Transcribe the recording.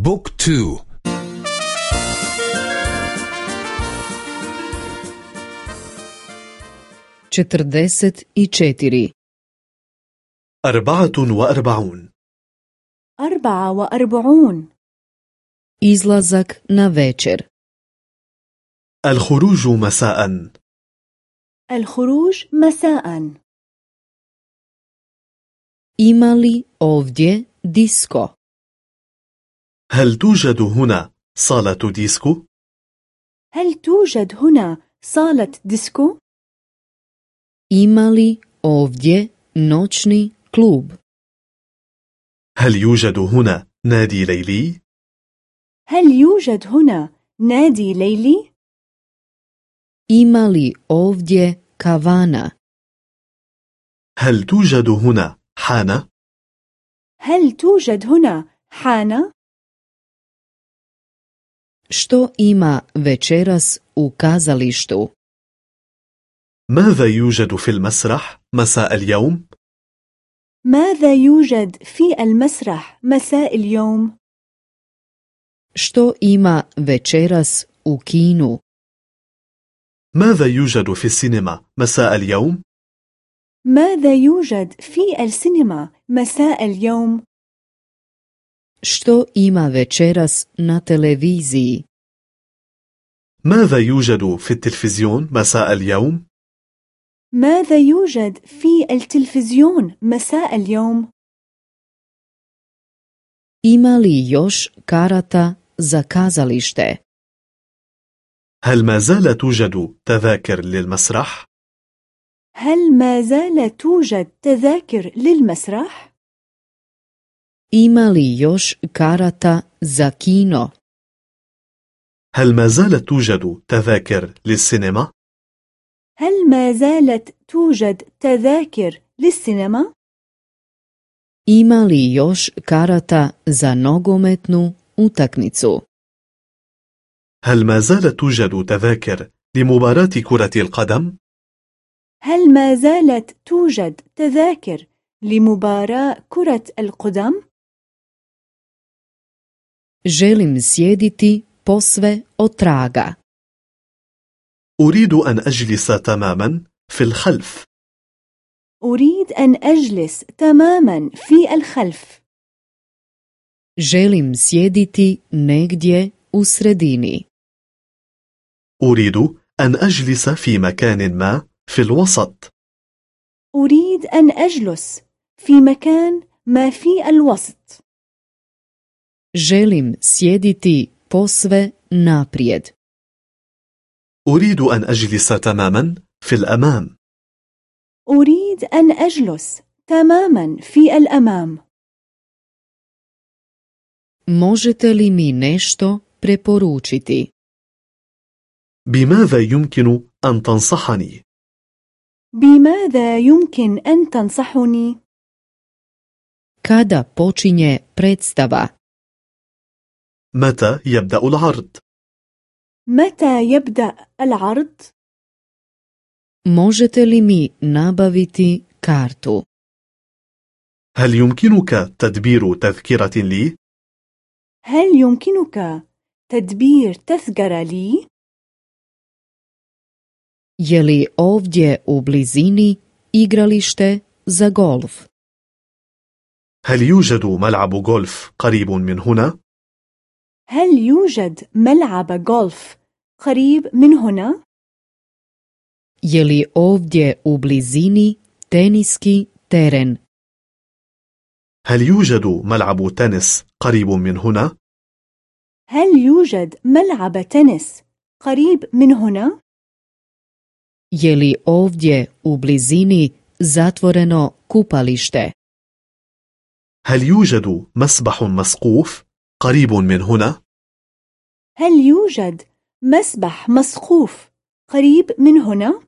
بوك تو. četrdeset i četiri أربعة وأربعون. أربعة وأربعون. Izlazak na večer. الخروج مساء. الخروج مساء. Li ovdje disko? هل توجد هنا صالة ديسكو؟ هل توجد هنا صالة ديسكو؟ ima li ovdje noćni klub هل يوجد هنا نادي ليلي؟ هل يوجد هنا نادي ليلي؟ ima li ovdje kavana هل توجد هنا حانة؟ هل توجد هنا حانة؟ Što ima večeras u kazalištu ماذا يوجد في المسرح مساء اليوم؟ ماذا يوجد في المسرح مساء اليوم؟ što ima večeras u kinu ماذا يوجد في السينما مساء اليوم؟ ماذا يوجد في السينما مساء اليوم؟ Što ima večeras na televiziji ماذا يوجد في التلفزيون مساء اليوم؟ ماذا يوجد في التلفزيون مساء اليوم؟ ima li još karata za kazalište هل ما زال توجد تذاكر للمسرح؟ هل ما زال توجد تذاكر للمسرح؟ Ima li još karata za kino هل ما زالت توجد تذاكر للسينما؟ هل ما زالت توجد تذاكر للسينما؟ ima li još karata za nogometnu utakmicu هل ما زالت توجد تذاكر لمباراة كرة القدم؟ هل ما زالت توجد تذاكر لمباراة كرة القدم؟ Želim sjediti posve otraga أريد أن أجلس تماما في الخلف. أريد أن أجلس تماما في الخلف. Želim sjediti negdje u sredini. أريد أن أجلس في مكان ما في الوسط. أريد أن أجلس في مكان ما في الوسط. Želim sjediti posve naprijed. أريد أن أجلس تماما في الأمام. أريد أن أجلس تماما في الأمام. Možete li mi nešto preporučiti? بماذا يمكن أن تنصحني؟ بماذا يمكن أن تنصحني؟ kada počinje predstava? متى يبدأ العرض؟ متى يبدأ العرض؟ možete li mi nabaviti kartu هل يمكنك تدبير تذكرة لي؟ هل يمكنك تدبير تذكرة لي؟ je li ovdje u blizini igralište za golf هل يوجد ملعب غولف قريب من هنا؟ هل يوجد ملعب غولف قريب من هنا؟ je li ovdje u blizini teniski teren هل يوجد ملعب تنس قريب من هنا؟ هل يوجد ملعب تنس قريب من هنا؟ je li ovdje u blizini zatvoreno kupalište هل يوجد مسبح مسقوف قريب من هنا؟ هل يوجد مسبح مسقوف قريب من هنا؟